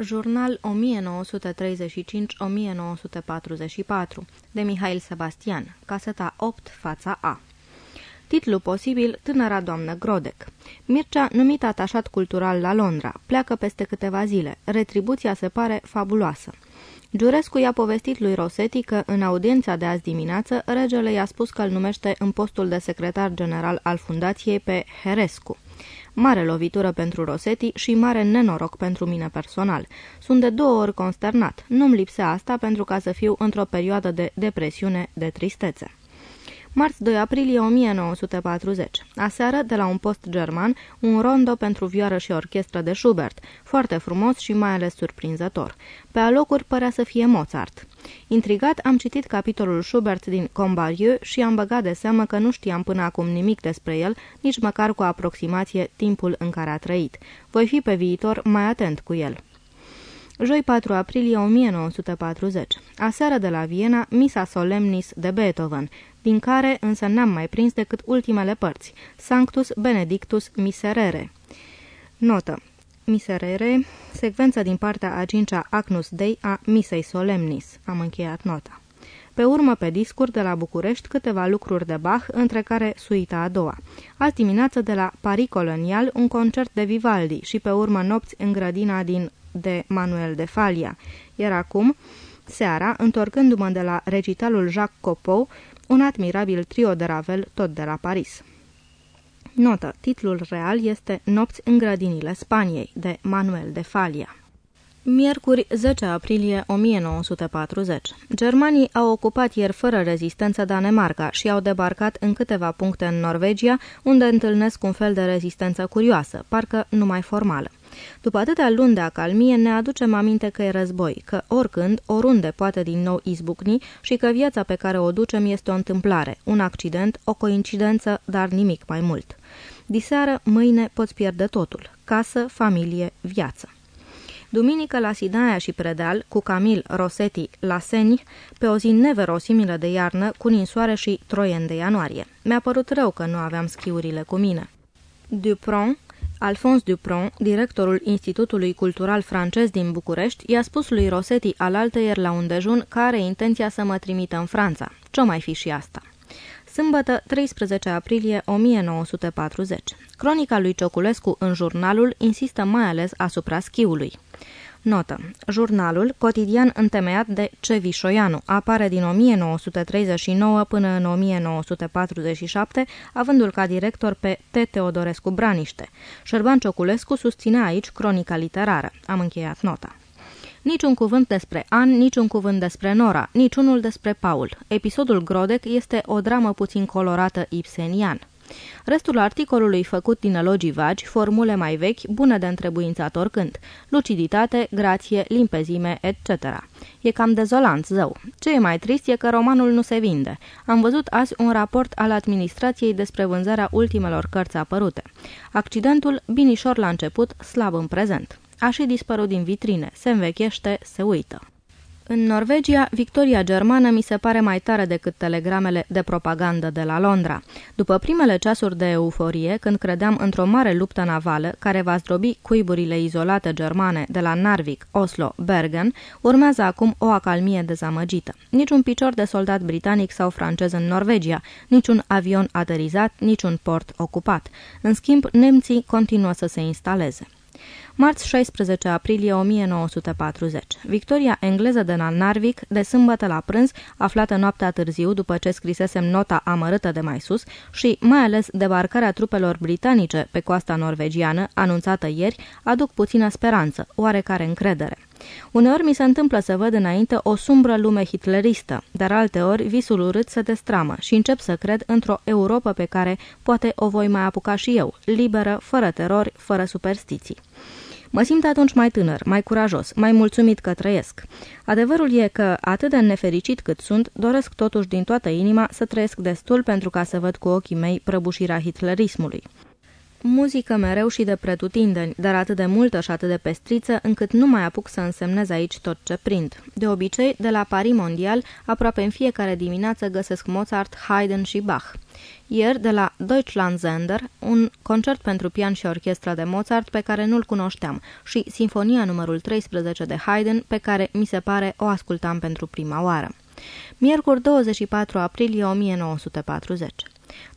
Jurnal 1935-1944 de Mihail Sebastian, caseta 8, fața A. Titlu posibil, Tânăra doamnă Grodec. Mircea, numit atașat cultural la Londra, pleacă peste câteva zile. Retribuția se pare fabuloasă. Giurescu i-a povestit lui Rosetti că, în audiența de azi dimineață, regele i-a spus că îl numește în postul de secretar general al fundației pe Herescu. Mare lovitură pentru Rosetti și mare nenoroc pentru mine personal. Sunt de două ori consternat. Nu-mi lipsea asta pentru ca să fiu într-o perioadă de depresiune, de tristețe. Marți 2 aprilie 1940. Aseară, de la un post german, un rondo pentru vioară și orchestră de Schubert, foarte frumos și mai ales surprinzător. Pe alocuri părea să fie Mozart. Intrigat, am citit capitolul Schubert din Combarieu și am băgat de seamă că nu știam până acum nimic despre el, nici măcar cu aproximație timpul în care a trăit. Voi fi pe viitor mai atent cu el. Joi 4 aprilie 1940. Aseară de la Viena, Misa Solemnis de Beethoven, din care însă n-am mai prins decât ultimele părți, Sanctus Benedictus Miserere. Notă. Miserere, secvență din partea a cincea Agnus Dei a Misei Solemnis. Am încheiat nota. Pe urmă, pe discurs de la București, câteva lucruri de Bach, între care suita a doua. Azi dimineață de la Paris Colonial, un concert de Vivaldi și pe urmă nopți în grădina din de Manuel de Falia. Iar acum, seara, întorcându-mă de la recitalul Jacques Copeau, un admirabil trio de Ravel, tot de la Paris. Notă. Titlul real este Nopți în grădinile Spaniei, de Manuel de Falia. Miercuri 10 aprilie 1940. Germanii au ocupat ieri fără rezistență Danemarca și au debarcat în câteva puncte în Norvegia, unde întâlnesc un fel de rezistență curioasă, parcă numai formală. După atâtea luni de acalmie, ne aducem aminte că e război, că oricând, oriunde poate din nou izbucni și că viața pe care o ducem este o întâmplare, un accident, o coincidență, dar nimic mai mult. Diseară, mâine poți pierde totul. Casă, familie, viață. Duminică la Sidaia și Predeal, cu Camil Rosetti la Seni, pe o zi neverosimilă de iarnă, cu ninsoare și troien de ianuarie. Mi-a părut rău că nu aveam schiurile cu mine. Dupron, Alphonse Dupron, directorul Institutului Cultural francez din București, i-a spus lui Rosetti alaltăieri la un dejun că are intenția să mă trimită în Franța. Ce mai fi și asta? Sâmbătă, 13 aprilie 1940. Cronica lui Cioculescu în jurnalul insistă mai ales asupra schiului. Notă. Jurnalul, cotidian întemeiat de Cevi Șoianu, apare din 1939 până în 1947, avându-l ca director pe T. Teodorescu Braniște. Șerban Cioculescu susținea aici cronica literară. Am încheiat nota. Niciun cuvânt despre An, niciun cuvânt despre Nora, niciunul despre Paul. Episodul Grodec este o dramă puțin colorată ibsenian. Restul articolului făcut din elogii vagi, formule mai vechi, bune de întrebuințat oricând, luciditate, grație, limpezime, etc. E cam dezolant, zău. Ce e mai trist e că romanul nu se vinde. Am văzut azi un raport al administrației despre vânzarea ultimelor cărți apărute. Accidentul, binișor la început, slab în prezent. A și dispărut din vitrine, se învechește, se uită. În Norvegia, victoria germană mi se pare mai tare decât telegramele de propagandă de la Londra. După primele ceasuri de euforie, când credeam într-o mare luptă navală care va zdrobi cuiburile izolate germane de la Narvik, Oslo, Bergen, urmează acum o acalmie dezamăgită. Niciun picior de soldat britanic sau francez în Norvegia, niciun avion aterizat, niciun port ocupat. În schimb, nemții continuă să se instaleze. Marți 16 aprilie 1940. Victoria engleză de la Narvik, de sâmbătă la prânz, aflată noaptea târziu după ce scrisesem nota amărâtă de mai sus și mai ales debarcarea trupelor britanice pe coasta norvegiană, anunțată ieri, aduc puțină speranță, oarecare încredere. Uneori mi se întâmplă să văd înainte o sumbră lume hitleristă, dar alteori visul urât se destramă și încep să cred într-o Europa pe care poate o voi mai apuca și eu, liberă, fără terori, fără superstiții. Mă simt atunci mai tânăr, mai curajos, mai mulțumit că trăiesc. Adevărul e că, atât de nefericit cât sunt, doresc totuși din toată inima să trăiesc destul pentru ca să văd cu ochii mei prăbușirea hitlerismului. Muzică mereu și de pretutindeni, dar atât de multă și atât de pestriță, încât nu mai apuc să însemnez aici tot ce prind. De obicei, de la Paris Mondial, aproape în fiecare dimineață găsesc Mozart, Haydn și Bach. Ieri, de la Deutschlandsender, un concert pentru pian și orchestră de Mozart pe care nu-l cunoșteam și Sinfonia numărul 13 de Haydn pe care, mi se pare, o ascultam pentru prima oară. Miercuri 24 aprilie 1940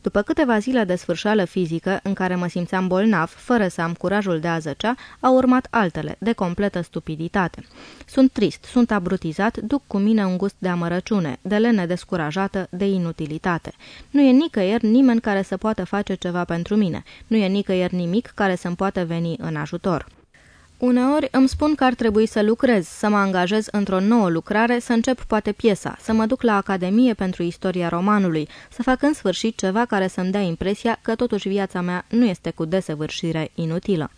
după câteva zile de sfârșeală fizică, în care mă simțeam bolnav, fără să am curajul de a zăcea, au urmat altele, de completă stupiditate. Sunt trist, sunt abrutizat, duc cu mine un gust de amărăciune, de lene descurajată, de inutilitate. Nu e nicăieri nimeni care să poată face ceva pentru mine. Nu e nicăieri nimic care să-mi poată veni în ajutor. Uneori îmi spun că ar trebui să lucrez, să mă angajez într-o nouă lucrare, să încep poate piesa, să mă duc la Academie pentru istoria romanului, să fac în sfârșit ceva care să-mi dea impresia că totuși viața mea nu este cu desăvârșire inutilă.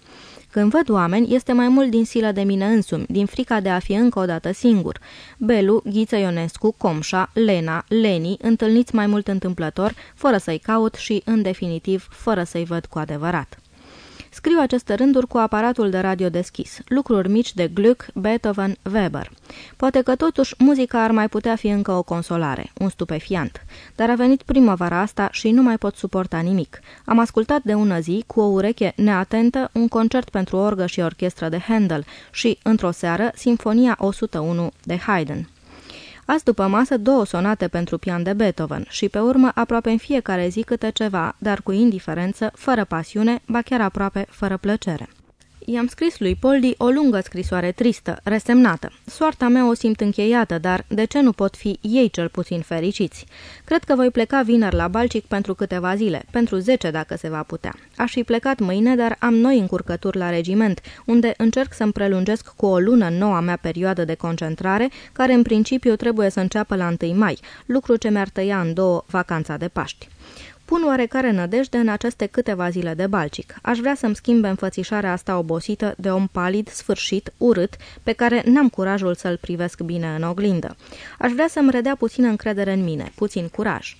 Când văd oameni, este mai mult din silă de mine însumi, din frica de a fi încă o dată singur. Belu, Ghiță Ionescu, Comșa, Lena, Leni, întâlniți mai mult întâmplător, fără să-i caut și, în definitiv, fără să-i văd cu adevărat. Scriu aceste rânduri cu aparatul de radio deschis, lucruri mici de Gluck, Beethoven, Weber. Poate că totuși muzica ar mai putea fi încă o consolare, un stupefiant. Dar a venit primăvara asta și nu mai pot suporta nimic. Am ascultat de ună zi, cu o ureche neatentă, un concert pentru orgă și orchestră de Handel și, într-o seară, Sinfonia 101 de Haydn. Azi după masă două sonate pentru pian de Beethoven și pe urmă aproape în fiecare zi câte ceva, dar cu indiferență, fără pasiune, ba chiar aproape fără plăcere. I-am scris lui Poldi o lungă scrisoare tristă, resemnată. Soarta mea o simt încheiată, dar de ce nu pot fi ei cel puțin fericiți? Cred că voi pleca vineri la Balcic pentru câteva zile, pentru zece dacă se va putea. Aș fi plecat mâine, dar am noi încurcături la regiment, unde încerc să-mi prelungesc cu o lună noua mea perioadă de concentrare, care în principiu trebuie să înceapă la 1 mai, lucru ce mi-ar tăia în două vacanța de Paști. Pun oarecare nădejde în aceste câteva zile de balcic. Aș vrea să-mi schimbe înfățișarea asta obosită de om palid, sfârșit, urât, pe care n-am curajul să-l privesc bine în oglindă. Aș vrea să-mi redea puțină încredere în mine, puțin curaj.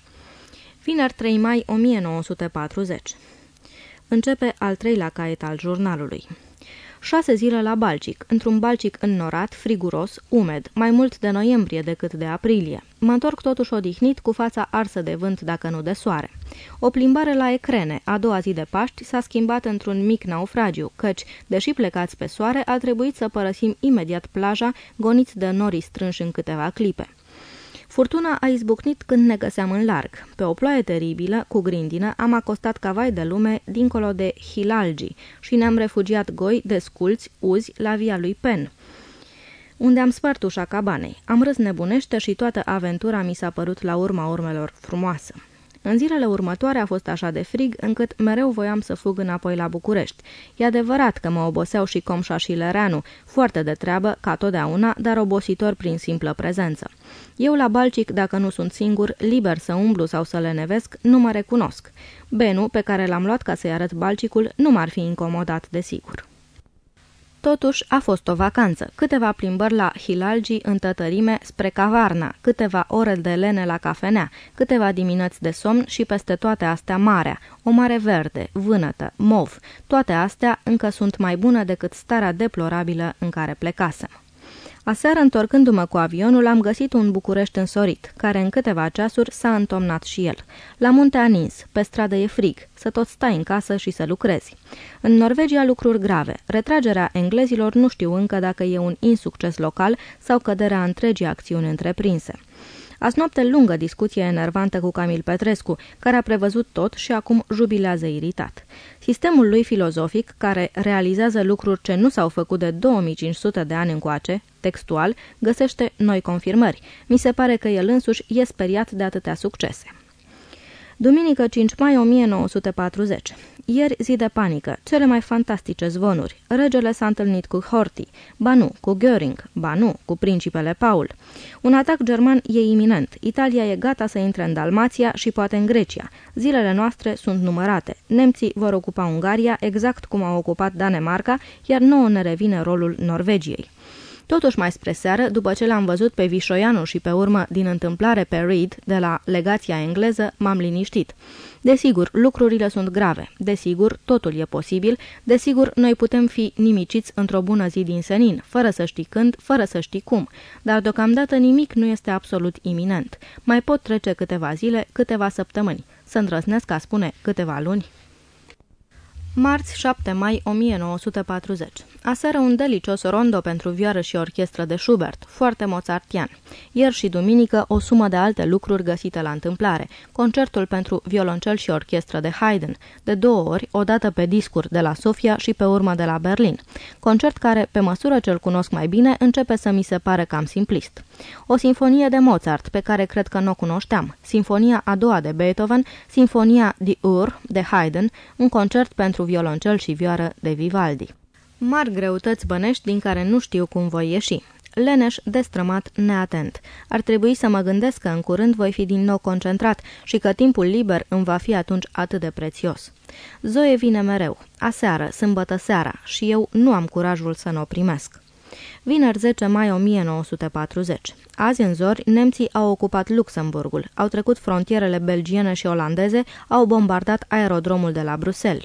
Vineri 3 mai 1940 Începe al treilea caiet al jurnalului șase zile la Balcic, într-un Balcic înnorat, friguros, umed, mai mult de noiembrie decât de aprilie. Mă întorc totuși odihnit, cu fața arsă de vânt dacă nu de soare. O plimbare la Ecrene, a doua zi de Paști, s-a schimbat într-un mic naufragiu, căci, deși plecați pe soare, a trebuit să părăsim imediat plaja, goniți de norii strânși în câteva clipe. Furtuna a izbucnit când ne găseam în larg. Pe o ploaie teribilă, cu grindină, am acostat cavai de lume dincolo de Hilalgi și ne-am refugiat goi, desculți, uzi, la via lui Pen unde am spart ușa cabanei. Am râs nebunește și toată aventura mi s-a părut la urma urmelor frumoasă. În zilele următoare a fost așa de frig, încât mereu voiam să fug înapoi la București. E adevărat că mă oboseau și Comșa și Lereanu, foarte de treabă, ca totdeauna, dar obositor prin simplă prezență. Eu la Balcic, dacă nu sunt singur, liber să umblu sau să le nevesc, nu mă recunosc. Benu, pe care l-am luat ca să-i arăt Balcicul, nu m-ar fi incomodat, desigur. Totuși, a fost o vacanță, câteva plimbări la Hilalgi în tătărime spre Cavarna, câteva ore de lene la cafenea, câteva dimineți de somn și peste toate astea marea, o mare verde, vânătă, mov, toate astea încă sunt mai bune decât starea deplorabilă în care plecasem. Aseară, întorcându-mă cu avionul, am găsit un București însorit, care în câteva ceasuri s-a întomnat și el. La munte a nins, pe stradă e frig, să tot stai în casă și să lucrezi. În Norvegia lucruri grave. Retragerea englezilor nu știu încă dacă e un insucces local sau căderea întregii acțiuni întreprinse. Azi noapte lungă discuție enervantă cu Camil Petrescu, care a prevăzut tot și acum jubilează iritat. Sistemul lui filozofic, care realizează lucruri ce nu s-au făcut de 2500 de ani încoace, textual, găsește noi confirmări. Mi se pare că el însuși e speriat de atâtea succese. Duminică 5 mai 1940. Ieri zi de panică, cele mai fantastice zvonuri. Regele s-a întâlnit cu Horthy, ba nu, cu Göring, ba nu, cu principele Paul. Un atac german e iminent. Italia e gata să intre în Dalmația și poate în Grecia. Zilele noastre sunt numărate. Nemții vor ocupa Ungaria exact cum au ocupat Danemarca, iar nouă ne revine rolul Norvegiei. Totuși mai spre seară, după ce l-am văzut pe Vișoianu și pe urmă din întâmplare pe Reed de la legația engleză, m-am liniștit. Desigur, lucrurile sunt grave. Desigur, totul e posibil. Desigur, noi putem fi nimiciți într-o bună zi din senin, fără să știi când, fără să știi cum. Dar deocamdată nimic nu este absolut iminent. Mai pot trece câteva zile, câteva săptămâni. Să îndrăznesc a spune câteva luni. Marți 7 mai 1940 Aseară un delicios rondo pentru vioară și orchestră de Schubert, foarte mozartian. Ieri și duminică o sumă de alte lucruri găsite la întâmplare. Concertul pentru violoncel și orchestră de Haydn, de două ori, odată pe discuri de la Sofia și pe urmă de la Berlin. Concert care, pe măsură ce îl cunosc mai bine, începe să mi se pare cam simplist. O sinfonie de Mozart, pe care cred că nu o cunoșteam. Sinfonia a doua de Beethoven, Sinfonia di Ur de Haydn, un concert pentru violoncel și vioară de Vivaldi mari greutăți bănești din care nu știu cum voi ieși. Leneș, destrămat, neatent. Ar trebui să mă gândesc că în curând voi fi din nou concentrat și că timpul liber îmi va fi atunci atât de prețios. Zoe vine mereu, aseară, sâmbătă seara, și eu nu am curajul să nu o primesc. Vineri 10 mai 1940. Azi în zori, nemții au ocupat Luxemburgul, au trecut frontierele belgiene și olandeze, au bombardat aerodromul de la Bruxelles.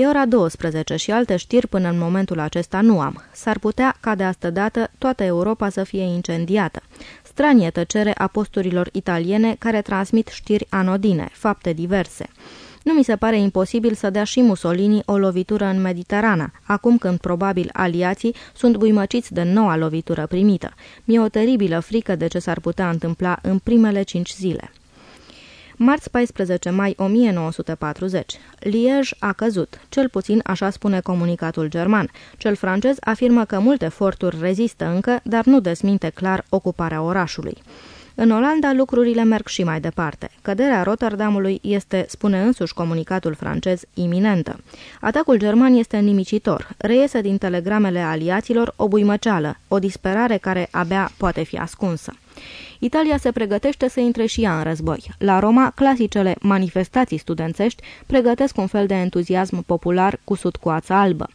E ora 12 și alte știri până în momentul acesta nu am. S-ar putea ca de astă dată toată Europa să fie incendiată. Stranie tăcere a posturilor italiene care transmit știri anodine, fapte diverse. Nu mi se pare imposibil să dea și Mussolini o lovitură în Mediterana, acum când probabil aliații sunt buimăciți de noua lovitură primită. Mi-e o teribilă frică de ce s-ar putea întâmpla în primele cinci zile. Marți 14 mai 1940. Liege a căzut, cel puțin așa spune comunicatul german. Cel francez afirmă că multe forturi rezistă încă, dar nu desminte clar ocuparea orașului. În Olanda lucrurile merg și mai departe. Căderea Rotterdamului este, spune însuși comunicatul francez, iminentă. Atacul german este nimicitor. Reiese din telegramele aliaților o buimăceală, o disperare care abia poate fi ascunsă. Italia se pregătește să intre și ea în război. La Roma, clasicele manifestații studențești pregătesc un fel de entuziasm popular cu sudcoața albă.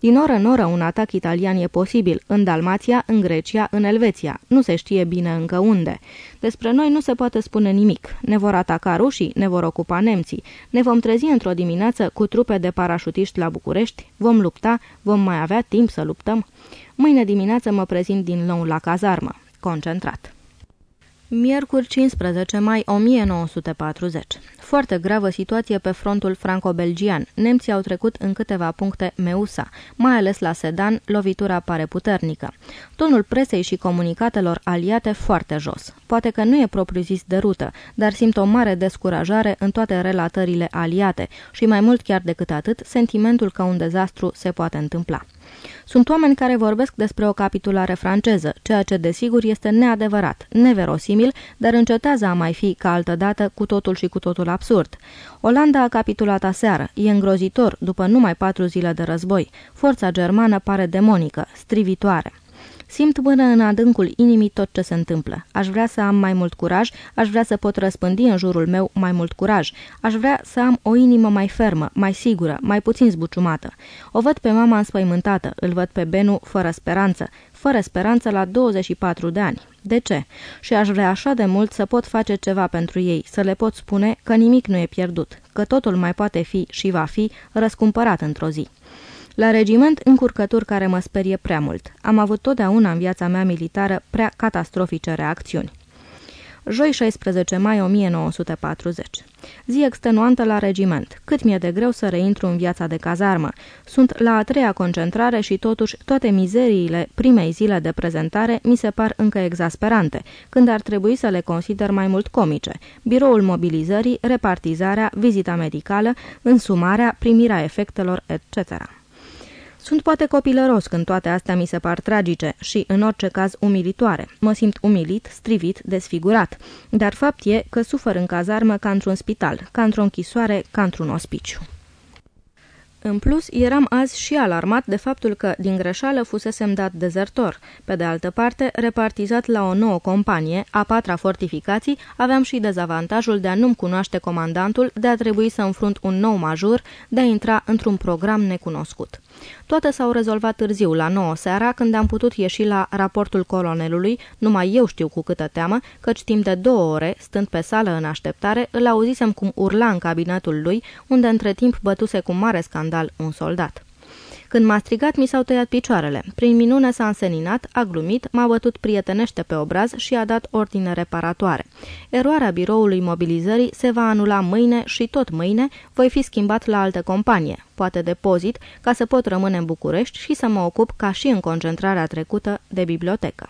Din oră în oră un atac italian e posibil, în Dalmația, în Grecia, în Elveția. Nu se știe bine încă unde. Despre noi nu se poate spune nimic. Ne vor ataca rușii, ne vor ocupa nemții. Ne vom trezi într-o dimineață cu trupe de parașutiști la București. Vom lupta, vom mai avea timp să luptăm. Mâine dimineață mă prezint din nou la cazarmă. Concentrat. Miercuri 15 mai 1940. Foarte gravă situație pe frontul franco-belgian. Nemții au trecut în câteva puncte Meusa, mai ales la Sedan, lovitura pare puternică. Tonul presei și comunicatelor aliate foarte jos. Poate că nu e propriu-zis de rută, dar simt o mare descurajare în toate relatările aliate și mai mult chiar decât atât, sentimentul că un dezastru se poate întâmpla. Sunt oameni care vorbesc despre o capitulare franceză, ceea ce desigur este neadevărat, neverosimil, dar încetează a mai fi ca altădată cu totul și cu totul absurd. Olanda a capitulat aseară, e îngrozitor după numai patru zile de război. Forța germană pare demonică, strivitoare. Simt până în adâncul inimii tot ce se întâmplă. Aș vrea să am mai mult curaj, aș vrea să pot răspândi în jurul meu mai mult curaj. Aș vrea să am o inimă mai fermă, mai sigură, mai puțin zbuciumată. O văd pe mama înspăimântată, îl văd pe Benu fără speranță, fără speranță la 24 de ani. De ce? Și aș vrea așa de mult să pot face ceva pentru ei, să le pot spune că nimic nu e pierdut, că totul mai poate fi și va fi răscumpărat într-o zi. La regiment, încurcături care mă sperie prea mult. Am avut totdeauna în viața mea militară prea catastrofice reacțiuni. Joi 16 mai 1940 Zi extenuantă la regiment. Cât mi-e de greu să reintru în viața de cazarmă. Sunt la a treia concentrare și totuși toate mizeriile primei zile de prezentare mi se par încă exasperante, când ar trebui să le consider mai mult comice. Biroul mobilizării, repartizarea, vizita medicală, însumarea, primirea efectelor, etc. Sunt poate copilăros când toate astea mi se par tragice și, în orice caz, umilitoare. Mă simt umilit, strivit, desfigurat. Dar fapt e că sufăr în cazarmă ca într-un spital, ca într-o închisoare, ca într-un ospiciu. În plus, eram azi și alarmat de faptul că, din greșeală, fusesem dat dezertor. Pe de altă parte, repartizat la o nouă companie, a patra fortificații, aveam și dezavantajul de a nu-mi cunoaște comandantul, de a trebui să înfrunt un nou major, de a intra într-un program necunoscut. Toate s-au rezolvat târziu, la 9 seara, când am putut ieși la raportul colonelului, numai eu știu cu câtă teamă, căci timp de două ore, stând pe sală în așteptare, îl auzisem cum urla în cabinetul lui, unde între timp bătuse cu mare scandal un soldat. Când m-a strigat, mi s-au tăiat picioarele. Prin minune s-a înseninat, a glumit, m-a bătut prietenește pe obraz și a dat ordine reparatoare. Eroarea biroului mobilizării se va anula mâine și tot mâine voi fi schimbat la altă companie, poate depozit, ca să pot rămâne în București și să mă ocup ca și în concentrarea trecută de bibliotecă.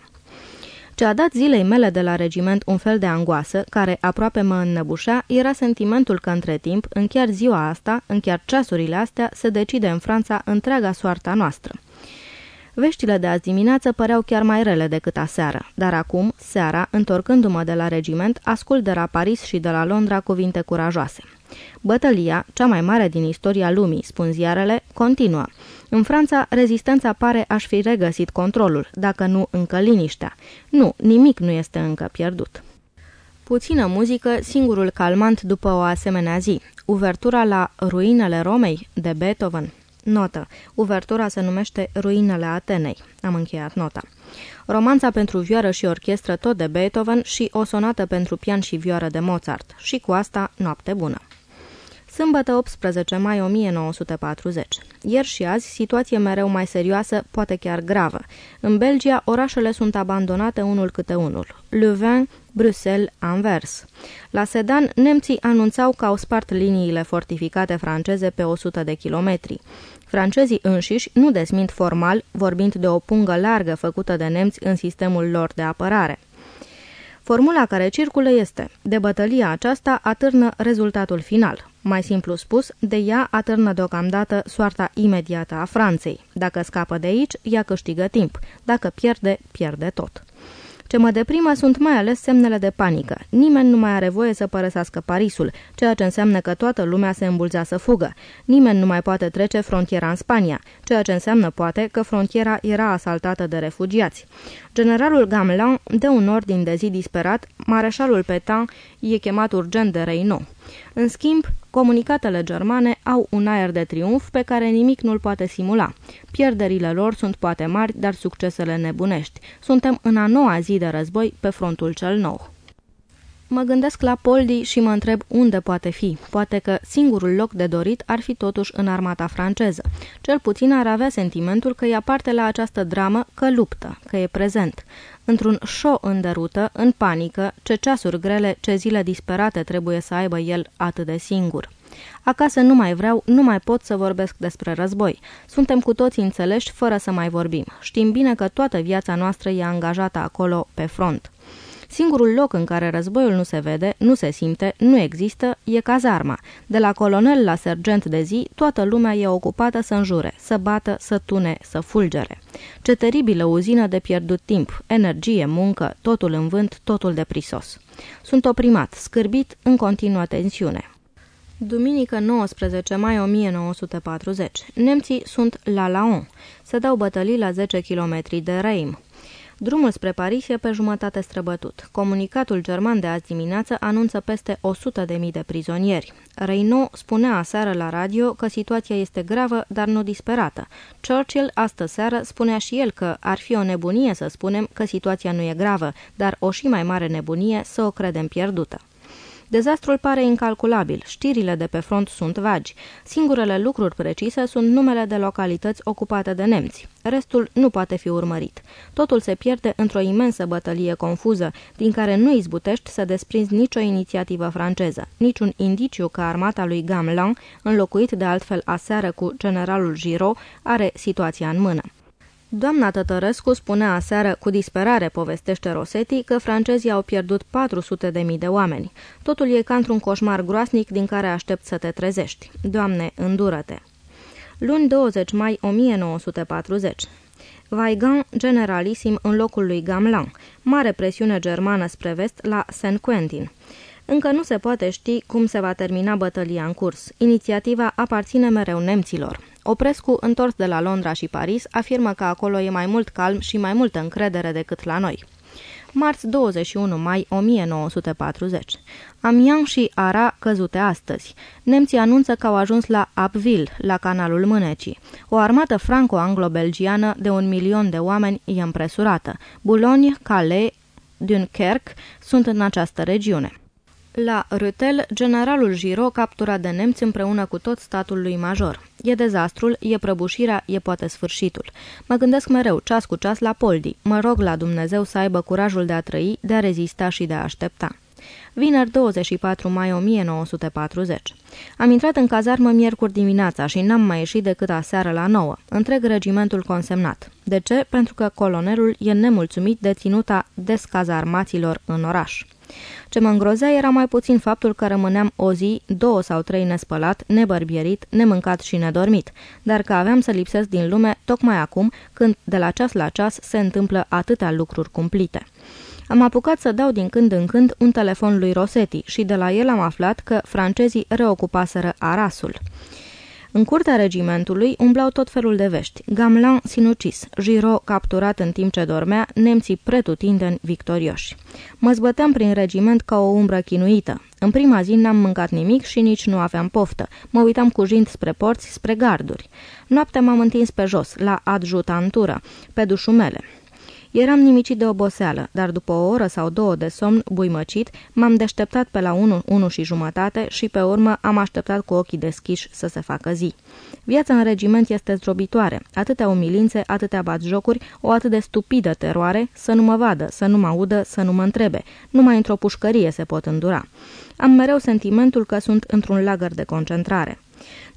Ce a dat zilei mele de la regiment un fel de angoasă, care aproape mă înnăbușea, era sentimentul că între timp, în chiar ziua asta, în chiar ceasurile astea, se decide în Franța întreaga soarta noastră. Veștile de azi dimineață păreau chiar mai rele decât aseară, dar acum, seara, întorcându-mă de la regiment, ascult de la Paris și de la Londra cuvinte curajoase. Bătălia, cea mai mare din istoria lumii, spun ziarele, continuă. În Franța, rezistența pare aș fi regăsit controlul, dacă nu încă liniștea. Nu, nimic nu este încă pierdut. Puțină muzică, singurul calmant după o asemenea zi. Uvertura la Ruinele Romei, de Beethoven. Notă. Uvertura se numește Ruinele Atenei. Am încheiat nota. Romanța pentru vioară și orchestră tot de Beethoven și o sonată pentru pian și vioară de Mozart. Și cu asta, noapte bună. Sâmbătă 18 mai 1940. Ieri și azi, situație mereu mai serioasă, poate chiar gravă. În Belgia, orașele sunt abandonate unul câte unul. Louvain, Bruxelles, Anvers. La Sedan, nemții anunțau că au spart liniile fortificate franceze pe 100 de kilometri. Francezii înșiși nu desmint formal, vorbind de o pungă largă făcută de nemți în sistemul lor de apărare. Formula care circulă este, de bătălia aceasta atârnă rezultatul final. Mai simplu spus, de ea atârnă deocamdată soarta imediată a Franței. Dacă scapă de aici, ea câștigă timp. Dacă pierde, pierde tot. Ce mă deprimă sunt mai ales semnele de panică. Nimeni nu mai are voie să părăsească Parisul, ceea ce înseamnă că toată lumea se îmbulzea să fugă. Nimeni nu mai poate trece frontiera în Spania, ceea ce înseamnă poate că frontiera era asaltată de refugiați. Generalul Gamelin dă un ordin de zi disperat, mareșalul Petain e chemat urgent de Reino. În schimb, comunicatele germane au un aer de triumf pe care nimic nu-l poate simula. Pierderile lor sunt poate mari, dar succesele nebunești. Suntem în a noua zi de război pe frontul cel nou. Mă gândesc la Poldi și mă întreb unde poate fi. Poate că singurul loc de dorit ar fi totuși în armata franceză. Cel puțin ar avea sentimentul că ia parte la această dramă, că luptă, că e prezent. Într-un show în derută, în panică, ce ceasuri grele, ce zile disperate trebuie să aibă el atât de singur. Acasă nu mai vreau, nu mai pot să vorbesc despre război. Suntem cu toții înțeleși fără să mai vorbim. Știm bine că toată viața noastră e angajată acolo, pe front. Singurul loc în care războiul nu se vede, nu se simte, nu există, e cazarma. De la colonel la sergent de zi, toată lumea e ocupată să înjure, să bată, să tune, să fulgere. Ce teribilă uzină de pierdut timp, energie, muncă, totul în vânt, totul de prisos. Sunt oprimat, scârbit, în continuă tensiune. Duminică 19 mai 1940. Nemții sunt la Laon. Se dau bătălii la 10 km de Reim. Drumul spre Paris e pe jumătate străbătut. Comunicatul german de azi dimineață anunță peste 100.000 de, de prizonieri. Reino spunea aseară la radio că situația este gravă, dar nu disperată. Churchill, astă seară, spunea și el că ar fi o nebunie să spunem că situația nu e gravă, dar o și mai mare nebunie să o credem pierdută. Dezastrul pare incalculabil, știrile de pe front sunt vagi. Singurele lucruri precise sunt numele de localități ocupate de nemți. Restul nu poate fi urmărit. Totul se pierde într-o imensă bătălie confuză, din care nu izbutești să desprinzi nicio inițiativă franceză, niciun indiciu că armata lui Gamelin, înlocuit de altfel aseară cu generalul Giraud, are situația în mână. Doamna Tătărescu spunea aseară, cu disperare povestește Rosetti, că francezii au pierdut 400 de mii de oameni. Totul e ca într-un coșmar groasnic din care aștept să te trezești. Doamne, îndură-te! Luni 20 mai 1940 Weigand, generalisim în locul lui Gamelin. Mare presiune germană spre vest la Saint-Quentin. Încă nu se poate ști cum se va termina bătălia în curs. Inițiativa aparține mereu nemților. Oprescu, întors de la Londra și Paris, afirmă că acolo e mai mult calm și mai multă încredere decât la noi. Marți 21 mai 1940. Amiens și Ara căzute astăzi. Nemții anunță că au ajuns la Abbeville, la canalul Mânecii. O armată franco-anglo-belgiană de un milion de oameni e împresurată. Boulogne, Calais, Dunkerque sunt în această regiune. La Rutel, generalul Giro capturat de nemți împreună cu tot statul lui major. E dezastrul, e prăbușirea, e poate sfârșitul. Mă gândesc mereu, ceas cu ceas, la Poldi. Mă rog la Dumnezeu să aibă curajul de a trăi, de a rezista și de a aștepta. Vineri 24 mai 1940. Am intrat în cazarmă miercuri dimineața și n-am mai ieșit decât aseară la 9. Întreg regimentul consemnat. De ce? Pentru că colonelul e nemulțumit de ținuta descazarmaților în oraș. Ce mă îngrozea era mai puțin faptul că rămâneam o zi, două sau trei nespălat, nebărbierit, nemâncat și nedormit, dar că aveam să lipsesc din lume tocmai acum, când de la ceas la ceas se întâmplă atâtea lucruri cumplite. Am apucat să dau din când în când un telefon lui Rosetti și de la el am aflat că francezii reocupaseră Arasul. În curtea regimentului umblau tot felul de vești. Gamelin sinucis, Giro capturat în timp ce dormea, nemții pretutindeni victorioși. Mă zbăteam prin regiment ca o umbră chinuită. În prima zi n-am mâncat nimic și nici nu aveam poftă. Mă uitam cu jind spre porți, spre garduri. Noaptea m-am întins pe jos, la adjutantură, pe dușumele. Eram nimicit de oboseală, dar după o oră sau două de somn buimăcit, m-am deșteptat pe la 1, 1 și jumătate și pe urmă am așteptat cu ochii deschiși să se facă zi. Viața în regiment este zdrobitoare, atâtea umilințe, atâtea batjocuri, o atât de stupidă teroare, să nu mă vadă, să nu mă audă, să nu mă întrebe. Numai într-o pușcărie se pot îndura. Am mereu sentimentul că sunt într-un lagăr de concentrare.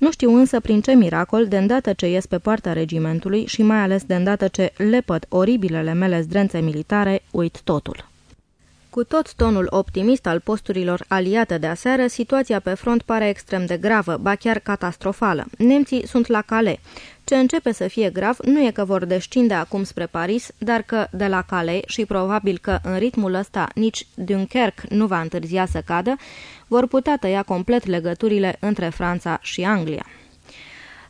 Nu știu însă prin ce miracol, de îndată ce ies pe poarta regimentului și mai ales de îndată ce lepăd oribilele mele zdrențe militare, uit totul. Cu tot tonul optimist al posturilor aliate de aseară, situația pe front pare extrem de gravă, ba chiar catastrofală. Nemții sunt la cale. Ce începe să fie grav nu e că vor descinde acum spre Paris, dar că de la Calais și probabil că în ritmul ăsta nici Dunkerque nu va întârzia să cadă, vor putea tăia complet legăturile între Franța și Anglia.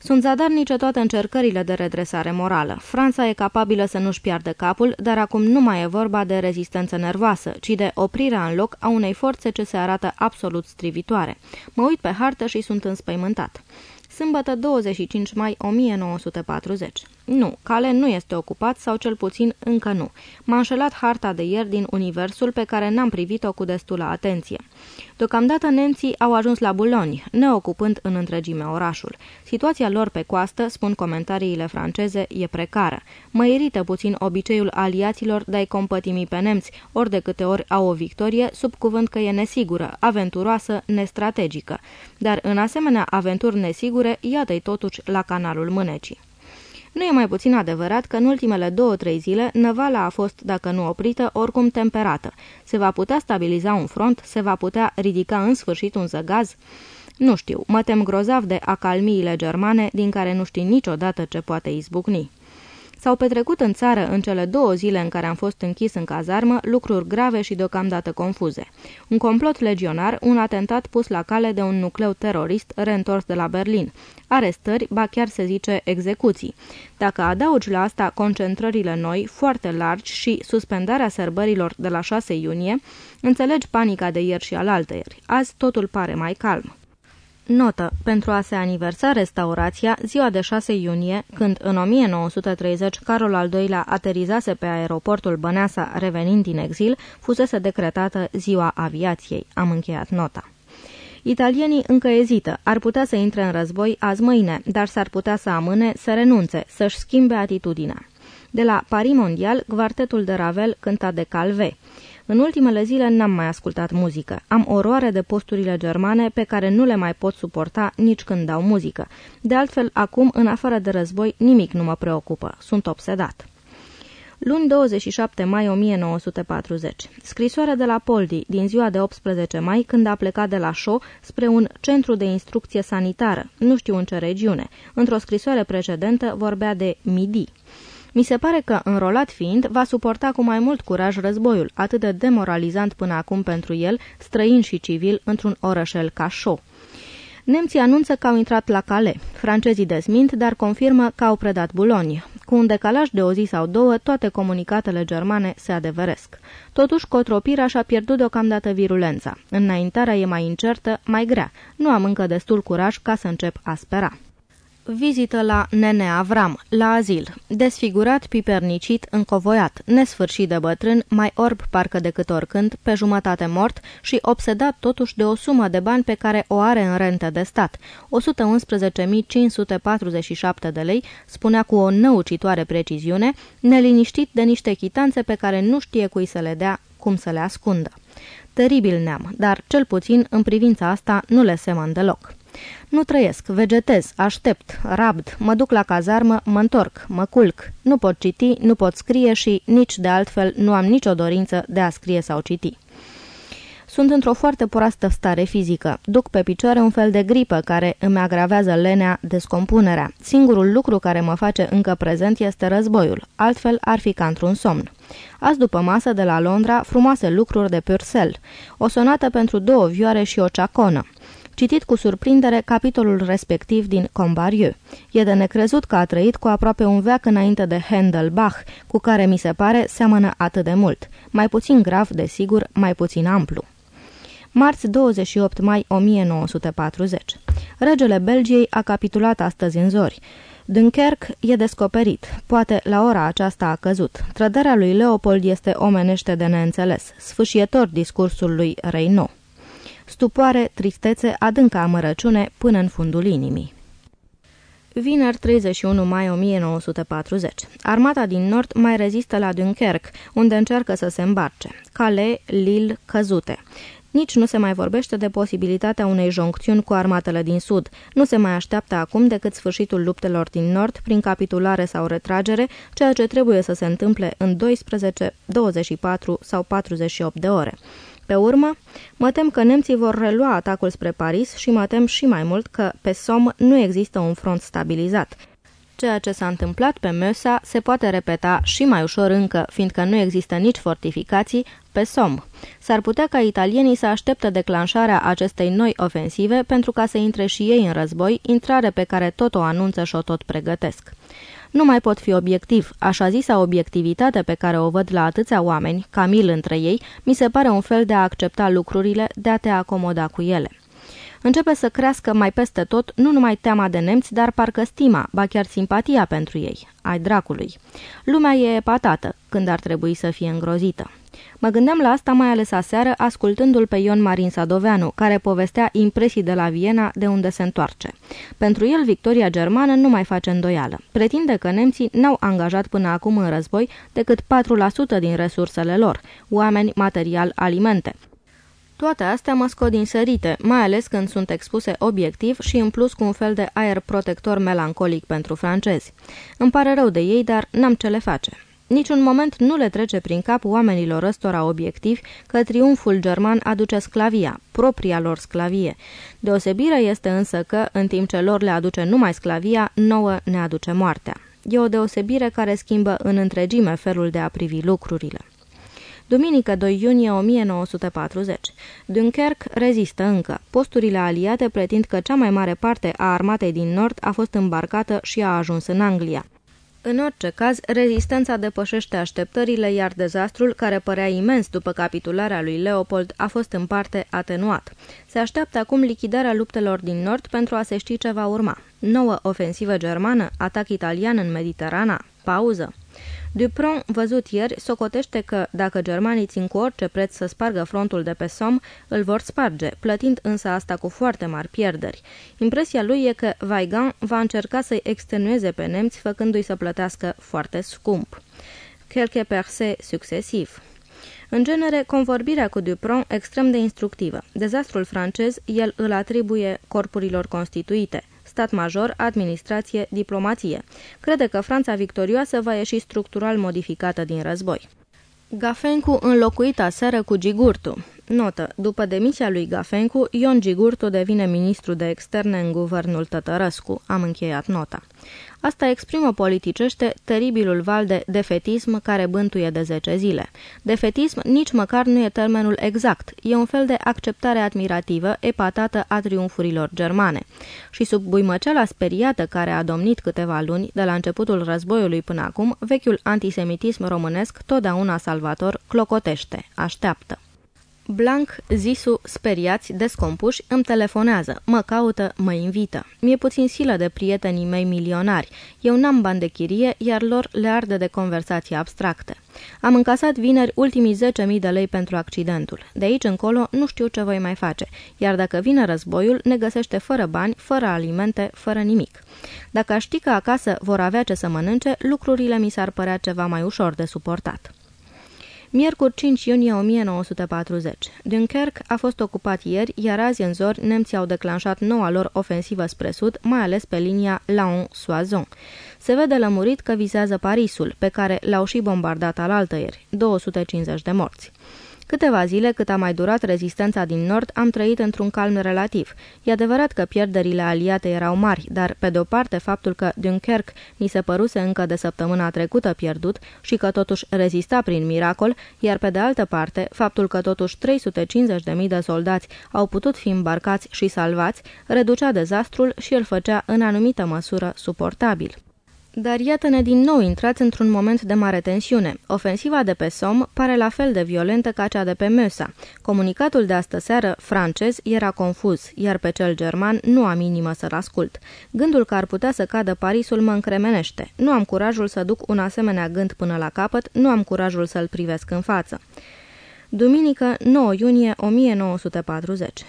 Sunt zadarnice toate încercările de redresare morală. Franța e capabilă să nu-și piardă capul, dar acum nu mai e vorba de rezistență nervoasă, ci de oprirea în loc a unei forțe ce se arată absolut strivitoare. Mă uit pe hartă și sunt înspăimântat. Sâmbătă 25 mai 1940. Nu, Cale nu este ocupat sau cel puțin încă nu. M-a înșelat harta de ieri din universul pe care n-am privit-o cu destulă atenție. Deocamdată nemții au ajuns la Boulogne, neocupând în întregime orașul. Situația lor pe coastă, spun comentariile franceze, e precară. Mă irită puțin obiceiul aliaților de a-i compătimi pe nemți, ori de câte ori au o victorie, sub cuvânt că e nesigură, aventuroasă, nestrategică. Dar în asemenea aventuri nesigure, iată-i totuși la canalul Mânecii. Nu e mai puțin adevărat că în ultimele două-trei zile năvala a fost, dacă nu oprită, oricum temperată. Se va putea stabiliza un front, se va putea ridica în sfârșit un zăgaz? Nu știu, mă tem grozav de acalmiile germane, din care nu știi niciodată ce poate izbucni. S-au petrecut în țară, în cele două zile în care am fost închis în cazarmă, lucruri grave și deocamdată confuze. Un complot legionar, un atentat pus la cale de un nucleu terorist reîntors de la Berlin, arestări, ba chiar se zice execuții. Dacă adaugi la asta concentrările noi, foarte largi și suspendarea sărbărilor de la 6 iunie, înțelegi panica de ieri și alaltăieri. Azi totul pare mai calm. Notă. Pentru a se aniversa restaurația, ziua de 6 iunie, când în 1930 Carol al II-lea aterizase pe aeroportul Băneasa revenind din exil, fusese decretată ziua aviației. Am încheiat nota. Italienii încă ezită, ar putea să intre în război azi mâine, dar s-ar putea să amâne, să renunțe, să-și schimbe atitudinea. De la Paris Mondial, quartetul de Ravel cânta de Calve. În ultimele zile n-am mai ascultat muzică. Am oroare de posturile germane pe care nu le mai pot suporta nici când dau muzică. De altfel, acum, în afară de război, nimic nu mă preocupă. Sunt obsedat. Luni 27 mai 1940. Scrisoare de la Poldi, din ziua de 18 mai, când a plecat de la Șo spre un centru de instrucție sanitară, nu știu în ce regiune. Într-o scrisoare precedentă vorbea de Midi. Mi se pare că, înrolat fiind, va suporta cu mai mult curaj războiul, atât de demoralizant până acum pentru el, străin și civil, într-un orășel ca Șo. Nemții anunță că au intrat la cale. Francezii dezmint, dar confirmă că au predat Boulogne. Cu un decalaj de o zi sau două, toate comunicatele germane se adeveresc. Totuși, cotropirea și-a pierdut deocamdată virulența. Înaintarea e mai incertă, mai grea. Nu am încă destul curaj ca să încep a spera. Vizită la Nene Avram, la azil, desfigurat, pipernicit, încovoiat, nesfârșit de bătrân, mai orb parcă decât oricând, pe jumătate mort și obsedat totuși de o sumă de bani pe care o are în rentă de stat, 111.547 de lei, spunea cu o năucitoare preciziune, neliniștit de niște chitanțe pe care nu știe cui să le dea, cum să le ascundă. Teribil neam, dar cel puțin în privința asta nu le semăn deloc. Nu trăiesc, vegetez, aștept, rabd, mă duc la cazarmă, mă întorc, mă culc. Nu pot citi, nu pot scrie și nici de altfel nu am nicio dorință de a scrie sau citi. Sunt într-o foarte proastă stare fizică. Duc pe picioare un fel de gripă care îmi agravează lenea, descompunerea. Singurul lucru care mă face încă prezent este războiul, altfel ar fi ca într-un somn. Azi după masă de la Londra, frumoase lucruri de Purcell, o sonată pentru două vioare și o ceaconă citit cu surprindere capitolul respectiv din Combarieu. E de necrezut că a trăit cu aproape un veac înainte de Handel Bach, cu care mi se pare seamănă atât de mult. Mai puțin grav, desigur, mai puțin amplu. Marți 28 mai 1940. Regele Belgiei a capitulat astăzi în zori. Dunkerque e descoperit. Poate la ora aceasta a căzut. Trădarea lui Leopold este omenește de neînțeles. Sfâșietor discursul lui Reinaud stupoare, tristețe, adâncă amărăciune până în fundul inimii. Vineri 31 mai 1940. Armata din nord mai rezistă la Dunkerque, unde încearcă să se îmbarce. Calais, Lille, căzute. Nici nu se mai vorbește de posibilitatea unei joncțiuni cu armatele din sud. Nu se mai așteaptă acum decât sfârșitul luptelor din nord prin capitulare sau retragere, ceea ce trebuie să se întâmple în 12, 24 sau 48 de ore. Pe urmă, mă tem că nemții vor relua atacul spre Paris și mă tem și mai mult că pe Somme nu există un front stabilizat. Ceea ce s-a întâmplat pe Mösa se poate repeta și mai ușor încă, fiindcă nu există nici fortificații, pe Somme. S-ar putea ca italienii să aștepte declanșarea acestei noi ofensive pentru ca să intre și ei în război, intrare pe care tot o anunță și o tot pregătesc. Nu mai pot fi obiectiv. Așa zisa obiectivitate pe care o văd la atâția oameni, Camil între ei, mi se pare un fel de a accepta lucrurile, de a te acomoda cu ele. Începe să crească mai peste tot nu numai teama de nemți, dar parcă stima, ba chiar simpatia pentru ei, ai dracului. Lumea e epatată, când ar trebui să fie îngrozită. Mă gândeam la asta mai ales aseară, ascultându-l pe Ion Marin Sadoveanu, care povestea impresii de la Viena, de unde se întoarce. Pentru el, victoria germană nu mai face îndoială. Pretinde că nemții n-au angajat până acum în război decât 4% din resursele lor, oameni, material, alimente. Toate astea mă scot din sărite, mai ales când sunt expuse obiectiv și în plus cu un fel de aer protector melancolic pentru francezi. Îmi pare rău de ei, dar n-am ce le face. Niciun moment nu le trece prin cap oamenilor ăstora obiectivi că triumful german aduce sclavia, propria lor sclavie. Deosebirea este însă că, în timp ce lor le aduce numai sclavia, nouă ne aduce moartea. E o deosebire care schimbă în întregime felul de a privi lucrurile. Duminică 2 iunie 1940. Dunkerque rezistă încă. Posturile aliate pretind că cea mai mare parte a armatei din nord a fost îmbarcată și a ajuns în Anglia. În orice caz, rezistența depășește așteptările, iar dezastrul, care părea imens după capitularea lui Leopold, a fost în parte atenuat. Se așteaptă acum lichidarea luptelor din nord pentru a se ști ce va urma. Nouă ofensivă germană, atac italian în Mediterana, pauză. Dupron, văzut ieri, socotește că, dacă germanii țin cu orice preț să spargă frontul de pe Somme, îl vor sparge, plătind însă asta cu foarte mari pierderi. Impresia lui e că Weigand va încerca să-i extenueze pe nemți, făcându-i să plătească foarte scump. Quelques perse succesiv. În genere, convorbirea cu Dupron extrem de instructivă. Dezastrul francez el îl atribuie corpurilor constituite stat major, administrație, diplomație. Crede că Franța victorioasă va ieși structural modificată din război. Gafencu înlocuit aseară cu Gigurtu. Notă. După demisia lui Gafencu, Ion Gigurtu devine ministru de externe în guvernul Tătărăscu. Am încheiat nota. Asta exprimă politicește teribilul val de defetism care bântuie de 10 zile. Defetism nici măcar nu e termenul exact, e un fel de acceptare admirativă, epatată a triumfurilor germane. Și sub buimăceala speriată care a domnit câteva luni, de la începutul războiului până acum, vechiul antisemitism românesc, totdeauna salvator, clocotește, așteaptă. Blanc, Zisu, speriați, descompuși, îmi telefonează, mă caută, mă invită. Mi-e puțin silă de prietenii mei milionari. Eu n-am bani de chirie, iar lor le arde de conversații abstracte. Am încasat vineri ultimii 10.000 de lei pentru accidentul. De aici încolo nu știu ce voi mai face, iar dacă vine războiul, ne găsește fără bani, fără alimente, fără nimic. Dacă aș ști că acasă vor avea ce să mănânce, lucrurile mi s-ar părea ceva mai ușor de suportat. Miercuri 5 iunie 1940. Dunkerque a fost ocupat ieri, iar azi în zori nemții au declanșat noua lor ofensivă spre sud, mai ales pe linia Laon-Soissons. Se vede lămurit că vizează Parisul, pe care l-au și bombardat alaltăieri, 250 de morți. Câteva zile cât a mai durat rezistența din nord, am trăit într-un calm relativ. E adevărat că pierderile aliate erau mari, dar, pe de-o parte, faptul că Dunkerque ni se păruse încă de săptămâna trecută pierdut și că totuși rezista prin miracol, iar pe de altă parte, faptul că totuși 350.000 de soldați au putut fi îmbarcați și salvați, reducea dezastrul și îl făcea în anumită măsură suportabil. Dar iată-ne din nou intrați într-un moment de mare tensiune. Ofensiva de pe Somme pare la fel de violentă ca cea de pe Mesa. Comunicatul de astă seară, francez, era confuz, iar pe cel german nu am inimă să-l ascult. Gândul că ar putea să cadă Parisul mă încremenește. Nu am curajul să duc un asemenea gând până la capăt, nu am curajul să-l privesc în față. Duminică, 9 iunie 1940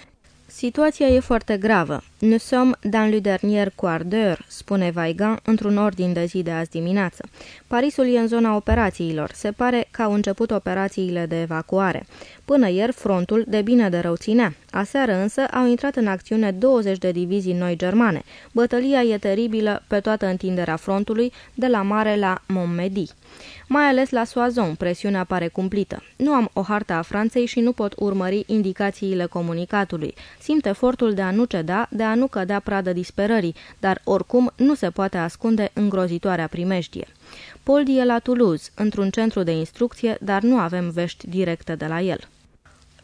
Situația e foarte gravă. Nous sommes dans le dernier quart d'heure, spune Vaigan într-un ordin de zi de azi dimineață. Parisul e în zona operațiilor. Se pare că au început operațiile de evacuare. Până ieri, frontul de bine de rău ținea. Aseară însă au intrat în acțiune 20 de divizii noi germane. Bătălia e teribilă pe toată întinderea frontului, de la mare la Montmedy. Mai ales la Soazon, presiunea pare cumplită. Nu am o hartă a Franței și nu pot urmări indicațiile comunicatului. Simt efortul de a nu ceda, de a nu cădea pradă disperării, dar oricum nu se poate ascunde îngrozitoarea primejdie. Poldi e la Toulouse, într-un centru de instrucție, dar nu avem vești directe de la el.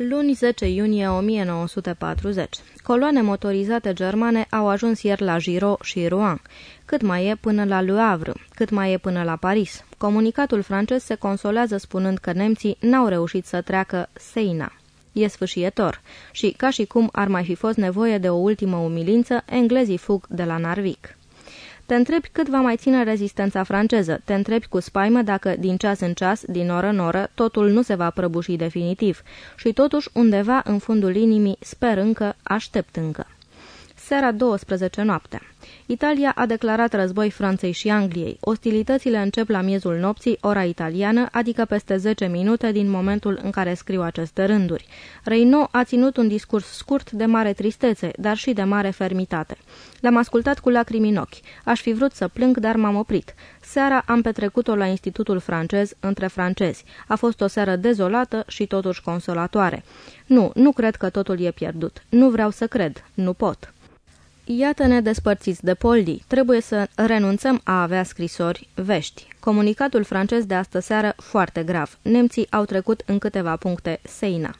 Luni 10 iunie 1940. Coloane motorizate germane au ajuns ieri la Giro și Rouen. Cât mai e până la Le Havre, cât mai e până la Paris. Comunicatul francez se consolează spunând că nemții n-au reușit să treacă Seina. E sfâșietor și, ca și cum ar mai fi fost nevoie de o ultimă umilință, englezii fug de la Narvik. Te întrebi cât va mai ține rezistența franceză, te întrebi cu spaimă dacă din ceas în ceas, din oră în oră, totul nu se va prăbuși definitiv și totuși undeva în fundul inimii sper încă, aștept încă. Seara 12 noaptea. Italia a declarat război Franței și Angliei. Ostilitățile încep la miezul nopții, ora italiană, adică peste 10 minute din momentul în care scriu aceste rânduri. Reino a ținut un discurs scurt de mare tristețe, dar și de mare fermitate. L-am ascultat cu lacrimi în ochi. Aș fi vrut să plâng, dar m-am oprit. Seara am petrecut-o la Institutul francez între francezi. A fost o seară dezolată și totuși consolatoare. Nu, nu cred că totul e pierdut. Nu vreau să cred. Nu pot. Iată-ne despărțiți de Poldi. Trebuie să renunțăm a avea scrisori vești. Comunicatul francez de astă seară foarte grav. Nemții au trecut în câteva puncte Seina.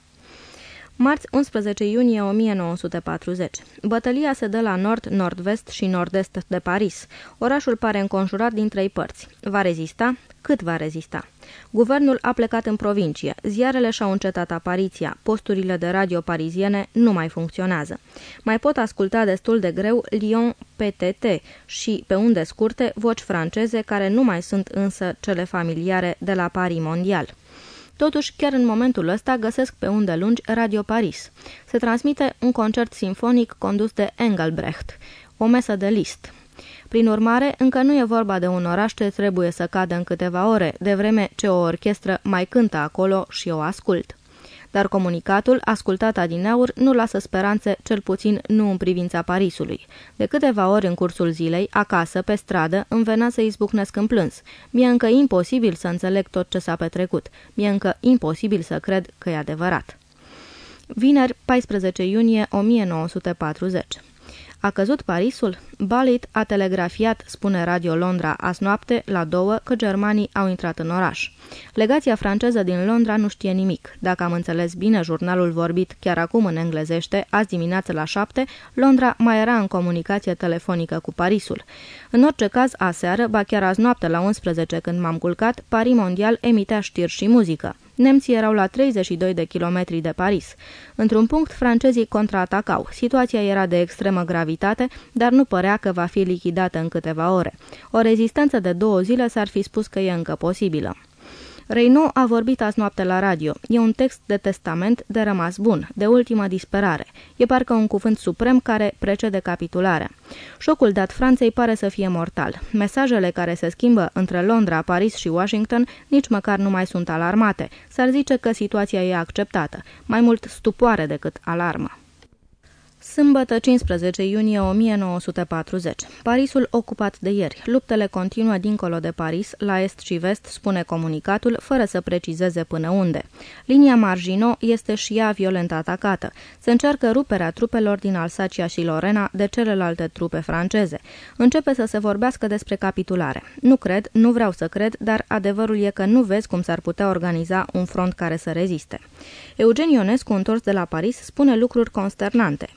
Marți 11 iunie 1940. Bătălia se dă la nord, nord-vest și nord-est de Paris. Orașul pare înconjurat din trei părți. Va rezista? Cât va rezista? Guvernul a plecat în provincie, ziarele și-au încetat apariția, posturile de radio pariziene nu mai funcționează. Mai pot asculta destul de greu Lyon PTT și, pe unde scurte, voci franceze care nu mai sunt însă cele familiare de la Paris Mondial. Totuși, chiar în momentul ăsta găsesc pe unde lungi Radio Paris. Se transmite un concert sinfonic condus de Engelbrecht, o mesă de list. Prin urmare, încă nu e vorba de un oraș ce trebuie să cadă în câteva ore, de vreme ce o orchestră mai cântă acolo și o ascult. Dar comunicatul, ascultat adineaur, nu lasă speranțe, cel puțin nu în privința Parisului. De câteva ori în cursul zilei, acasă, pe stradă, îmi venea să izbucnesc în plâns. Mi-e încă imposibil să înțeleg tot ce s-a petrecut. Mi-e încă imposibil să cred că e adevărat. Vineri, 14 iunie 1940. A căzut Parisul? Balit a telegrafiat, spune Radio Londra, azi noapte, la două, că germanii au intrat în oraș. Legația franceză din Londra nu știe nimic. Dacă am înțeles bine jurnalul vorbit chiar acum în englezește, azi dimineață la șapte, Londra mai era în comunicație telefonică cu Parisul. În orice caz, aseară, ba chiar azi noapte la 11 când m-am culcat, Paris Mondial emitea știri și muzică. Nemții erau la 32 de kilometri de Paris. Într-un punct, francezii contraatacau. Situația era de extremă gravitate, dar nu părea că va fi lichidată în câteva ore. O rezistență de două zile s-ar fi spus că e încă posibilă. Reino a vorbit azi noapte la radio. E un text de testament de rămas bun, de ultimă disperare. E parcă un cuvânt suprem care precede capitularea. Șocul dat Franței pare să fie mortal. Mesajele care se schimbă între Londra, Paris și Washington nici măcar nu mai sunt alarmate. S-ar zice că situația e acceptată. Mai mult stupoare decât alarmă. Sâmbătă 15 iunie 1940. Parisul ocupat de ieri. Luptele continuă dincolo de Paris, la est și vest, spune comunicatul, fără să precizeze până unde. Linia Margino este și ea violent atacată. Se încearcă ruperea trupelor din Alsacia și Lorena de celelalte trupe franceze. Începe să se vorbească despre capitulare. Nu cred, nu vreau să cred, dar adevărul e că nu vezi cum s-ar putea organiza un front care să reziste. Eugen Ionescu, întors de la Paris, spune lucruri consternante.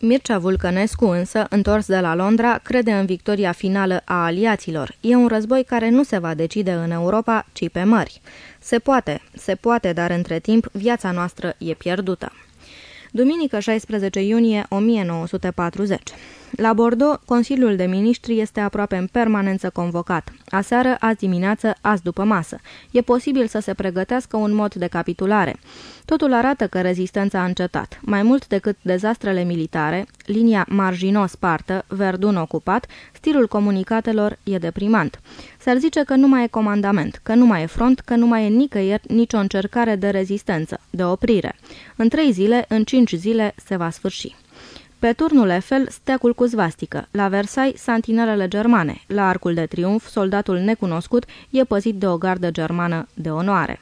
Mircea Vulcănescu însă, întors de la Londra, crede în victoria finală a aliaților. E un război care nu se va decide în Europa, ci pe mări. Se poate, se poate, dar între timp viața noastră e pierdută. Duminică 16 iunie 1940. La Bordeaux, Consiliul de Ministri este aproape în permanență convocat. Aseară, azi dimineață, azi după masă. E posibil să se pregătească un mod de capitulare. Totul arată că rezistența a încetat. Mai mult decât dezastrele militare, linia Margino-Spartă, Verdun ocupat, stilul comunicatelor e deprimant. S-ar zice că nu mai e comandament, că nu mai e front, că nu mai e nicăieri nicio încercare de rezistență, de oprire. În trei zile, în cinci zile, se va sfârși. Pe turnul Eiffel, steacul cu zvastică. La Versailles, santinelele germane. La Arcul de Triunf, soldatul necunoscut e păzit de o gardă germană de onoare.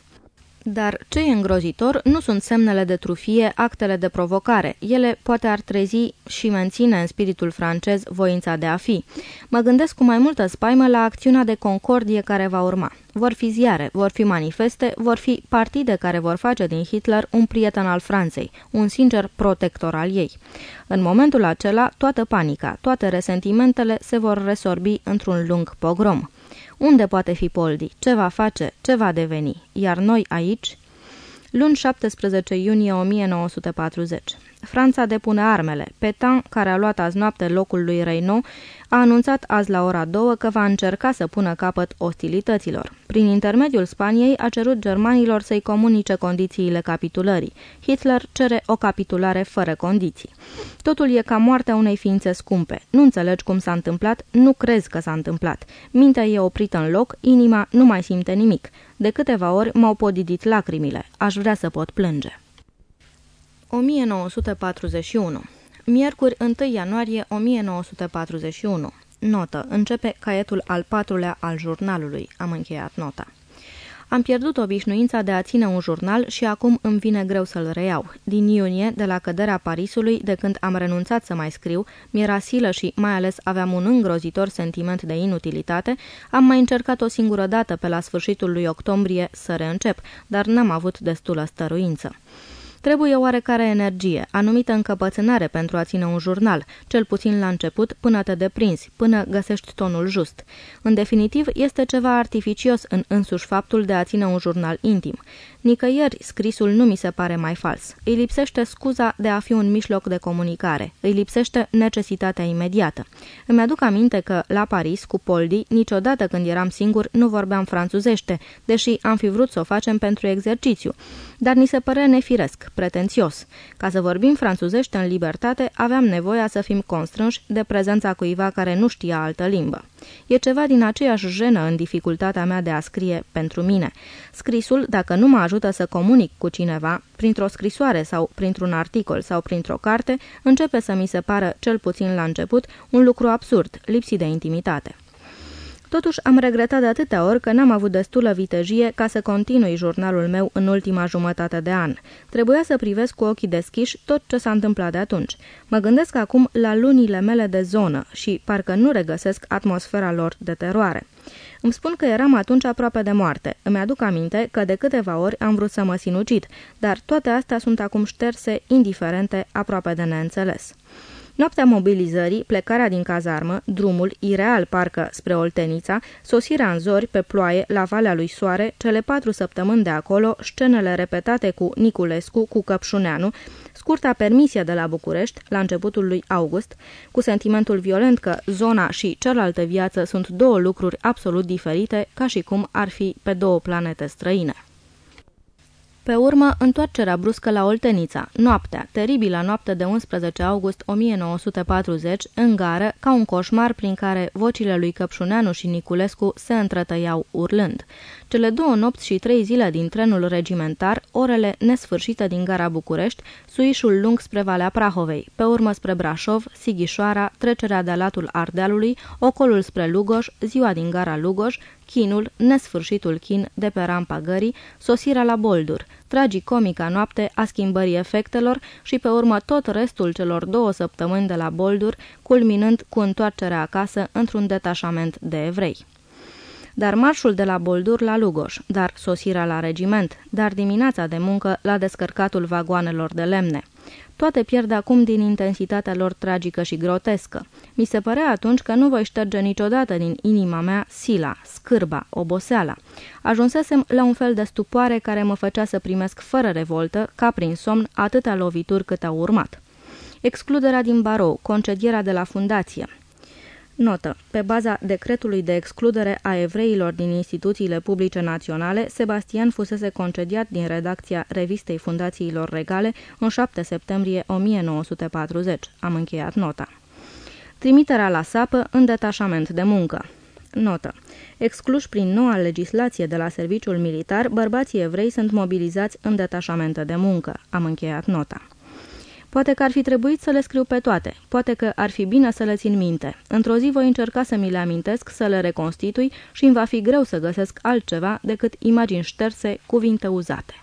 Dar ce e îngrozitor nu sunt semnele de trufie, actele de provocare. Ele poate ar trezi și menține în spiritul francez voința de a fi. Mă gândesc cu mai multă spaimă la acțiunea de concordie care va urma. Vor fi ziare, vor fi manifeste, vor fi partide care vor face din Hitler un prieten al Franței, un sincer protector al ei. În momentul acela, toată panica, toate resentimentele se vor resorbi într-un lung pogrom. Unde poate fi Poldi? Ce va face? Ce va deveni? Iar noi aici? Luni 17 iunie 1940. Franța depune armele. Petain, care a luat azi noapte locul lui Reino, a anunțat azi la ora 2 că va încerca să pună capăt ostilităților. Prin intermediul Spaniei a cerut germanilor să-i comunice condițiile capitulării. Hitler cere o capitulare fără condiții. Totul e ca moartea unei ființe scumpe. Nu înțelegi cum s-a întâmplat, nu crezi că s-a întâmplat. Mintea e oprită în loc, inima nu mai simte nimic. De câteva ori m-au podidit lacrimile. Aș vrea să pot plânge. 1941 Miercuri 1 ianuarie 1941 Notă. Începe caietul al patrulea al jurnalului. Am încheiat nota. Am pierdut obișnuința de a ține un jurnal și acum îmi vine greu să-l reiau. Din iunie, de la căderea Parisului, de când am renunțat să mai scriu, mi-era silă și mai ales aveam un îngrozitor sentiment de inutilitate, am mai încercat o singură dată pe la sfârșitul lui octombrie să reîncep, dar n-am avut destulă stăruință. Trebuie oarecare energie, anumită încăpățânare pentru a ține un jurnal, cel puțin la început, până te deprinzi, până găsești tonul just. În definitiv, este ceva artificios în însuși faptul de a ține un jurnal intim. Nicăieri scrisul nu mi se pare mai fals. Îi lipsește scuza de a fi un mijloc de comunicare. Îi lipsește necesitatea imediată. Îmi aduc aminte că, la Paris, cu Poldi, niciodată când eram singur nu vorbeam franțuzește, deși am fi vrut să o facem pentru exercițiu. Dar ni se părea nefiresc, pretențios. Ca să vorbim franțuzește în libertate, aveam nevoia să fim constrânși de prezența cuiva care nu știa altă limbă. E ceva din aceeași jenă în dificultatea mea de a scrie pentru mine. Scrisul, dacă nu mă ajută să comunic cu cineva, printr-o scrisoare sau printr-un articol sau printr-o carte, începe să mi se pară, cel puțin la început, un lucru absurd, lipsit de intimitate. Totuși am regretat de atâtea ori că n-am avut destulă vitejie ca să continui jurnalul meu în ultima jumătate de an. Trebuia să privesc cu ochii deschiși tot ce s-a întâmplat de atunci. Mă gândesc acum la lunile mele de zonă și parcă nu regăsesc atmosfera lor de teroare. Îmi spun că eram atunci aproape de moarte. Îmi aduc aminte că de câteva ori am vrut să mă sinucid, dar toate astea sunt acum șterse, indiferente, aproape de neînțeles. Noaptea mobilizării, plecarea din cazarmă, drumul, ireal parcă spre Oltenița, sosirea în zori pe ploaie la Valea lui Soare, cele patru săptămâni de acolo, scenele repetate cu Niculescu, cu Căpșuneanu, scurta permisie de la București, la începutul lui August, cu sentimentul violent că zona și cealaltă viață sunt două lucruri absolut diferite, ca și cum ar fi pe două planete străine. Pe urmă, întoarcerea bruscă la Oltenița, noaptea, teribilă noapte de 11 august 1940, în gară, ca un coșmar prin care vocile lui Căpșuneanu și Niculescu se întrătăiau urlând. Cele două nopți și trei zile din trenul regimentar, orele nesfârșite din gara București, suișul lung spre Valea Prahovei, pe urmă spre Brașov, Sighișoara, trecerea de latul Ardealului, ocolul spre Lugoș, ziua din gara Lugoș, chinul, nesfârșitul chin de pe rampa gării, sosirea la Boldur, tragicomica noapte a schimbării efectelor și pe urmă tot restul celor două săptămâni de la Boldur, culminând cu întoarcerea acasă într-un detașament de evrei dar marșul de la Boldur la Lugoș, dar sosirea la regiment, dar dimineața de muncă la descărcatul vagoanelor de lemne. Toate pierd acum din intensitatea lor tragică și grotescă. Mi se părea atunci că nu voi șterge niciodată din inima mea sila, scârba, oboseala. Ajunsesem la un fel de stupoare care mă făcea să primesc fără revoltă, ca prin somn, atâtea lovituri cât au urmat. Excluderea din barou, concedierea de la fundație, Notă. Pe baza decretului de excludere a evreilor din instituțiile publice naționale, Sebastian fusese concediat din redacția Revistei Fundațiilor Regale în 7 septembrie 1940. Am încheiat nota. Trimiterea la sapă în detașament de muncă. Notă. Excluși prin noua legislație de la serviciul militar, bărbații evrei sunt mobilizați în detașamente de muncă. Am încheiat nota. Poate că ar fi trebuit să le scriu pe toate, poate că ar fi bine să le țin minte. Într-o zi voi încerca să mi le amintesc, să le reconstitui și îmi va fi greu să găsesc altceva decât imagini șterse, cuvinte uzate.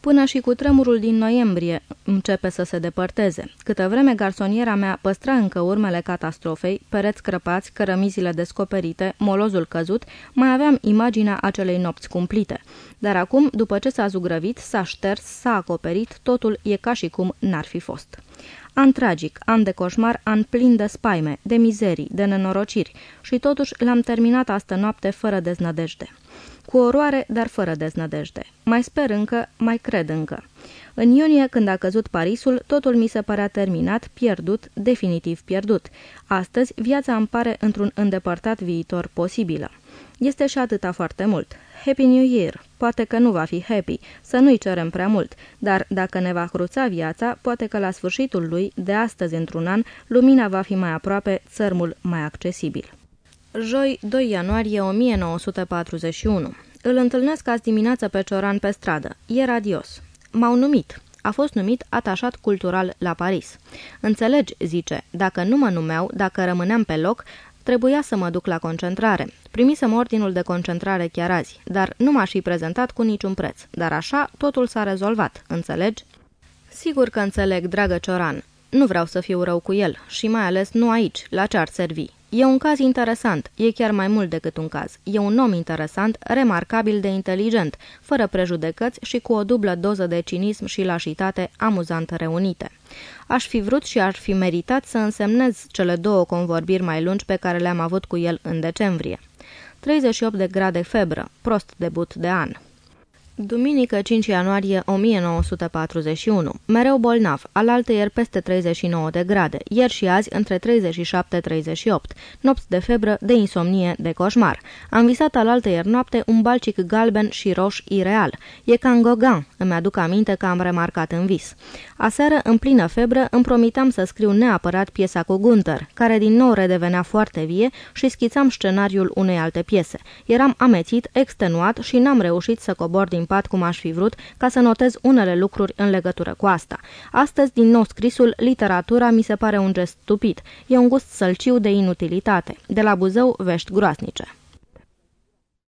Până și cu tremurul din noiembrie începe să se depărteze. Câtă vreme garsoniera mea păstra încă urmele catastrofei, pereți crăpați, cărămizile descoperite, molozul căzut, mai aveam imaginea acelei nopți cumplite. Dar acum, după ce s-a zugrăvit, s-a șters, s-a acoperit, totul e ca și cum n-ar fi fost. An tragic, an de coșmar, an plin de spaime, de mizerii, de nenorociri și totuși l-am terminat astă noapte fără deznădejde cu oroare, dar fără deznădejde. Mai sper încă, mai cred încă. În iunie, când a căzut Parisul, totul mi se părea terminat, pierdut, definitiv pierdut. Astăzi, viața îmi pare într-un îndepărtat viitor posibilă. Este și atâta foarte mult. Happy New Year! Poate că nu va fi happy, să nu-i cerem prea mult, dar dacă ne va cruța viața, poate că la sfârșitul lui, de astăzi într-un an, lumina va fi mai aproape, țărmul mai accesibil. Joi, 2 ianuarie 1941. Îl întâlnesc azi dimineață pe Cioran pe stradă. E radios. M-au numit. A fost numit atașat cultural la Paris. Înțelegi, zice, dacă nu mă numeau, dacă rămâneam pe loc, trebuia să mă duc la concentrare. Primisem ordinul de concentrare chiar azi, dar nu m-aș fi prezentat cu niciun preț. Dar așa, totul s-a rezolvat, înțelegi? Sigur că înțeleg, dragă Cioran. Nu vreau să fiu rău cu el și mai ales nu aici, la ce ar servi. E un caz interesant, e chiar mai mult decât un caz. E un om interesant, remarcabil de inteligent, fără prejudecăți și cu o dublă doză de cinism și lașitate amuzant reunite. Aș fi vrut și aș fi meritat să însemnez cele două convorbiri mai lungi pe care le-am avut cu el în decembrie. 38 de grade febră, prost debut de an. Duminică 5 ianuarie 1941. Mereu bolnav, ieri peste 39 de grade, ieri și azi între 37-38. Nopți de febră, de insomnie, de coșmar. Am visat ieri noapte un balcic galben și roș ireal. E ca în Gauguin, îmi aduc aminte că am remarcat în vis. Aseară, în plină febră, îmi promitam să scriu neapărat piesa cu Gunther, care din nou redevenea foarte vie și schițam scenariul unei alte piese. Eram amețit, extenuat și n-am reușit să cobor din anticipat cum aș fi vrut ca să notez unele lucruri în legătură cu asta. Astăzi, din nou scrisul, literatura mi se pare un gest stupid. E un gust sălciu de inutilitate. De la Buzău, vești groasnice.